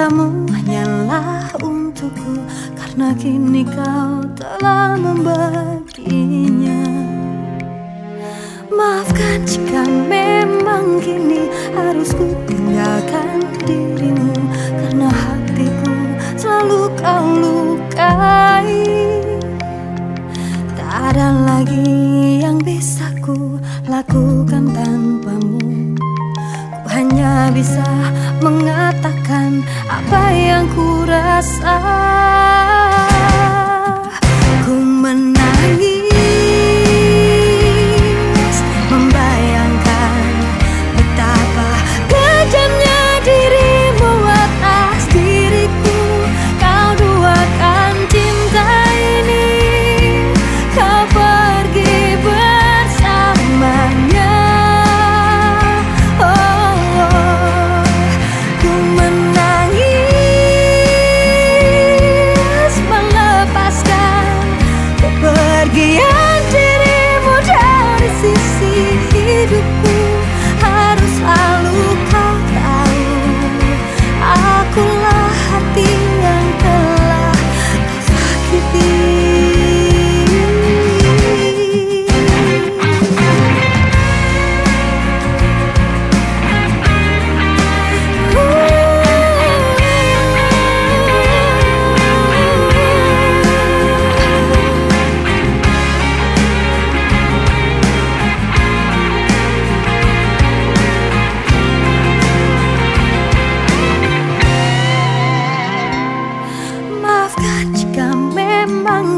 cintamu hanyalah untukku Karena kini kau telah membaginya. Maafkan jika memang kini harus ku tinggalkan dirimu Karena hatiku selalu kau lukai. Tak ada lagi yang bisa ku lakukan tanpamu. Ku hanya bisa yang ku rasa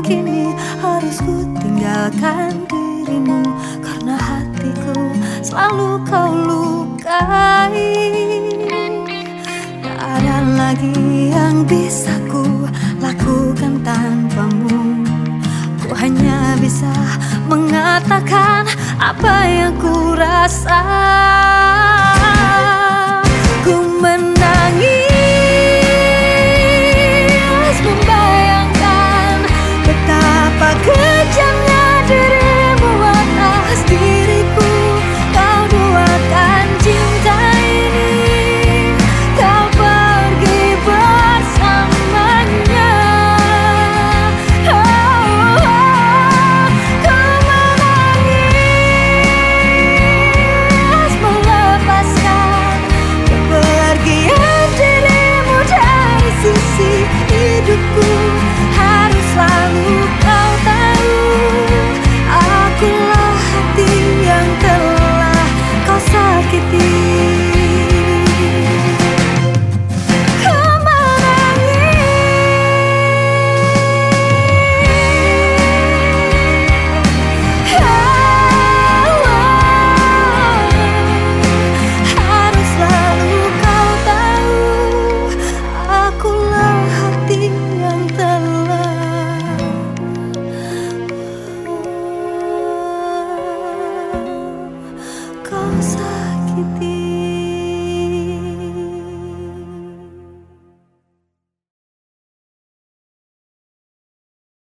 kini harus ku tinggalkan dirimu Karena hatiku selalu kau lukai. Tak ada lagi yang bisa ku lakukan tanpamu. Ku hanya bisa mengatakan apa yang ku rasa. Ku men You.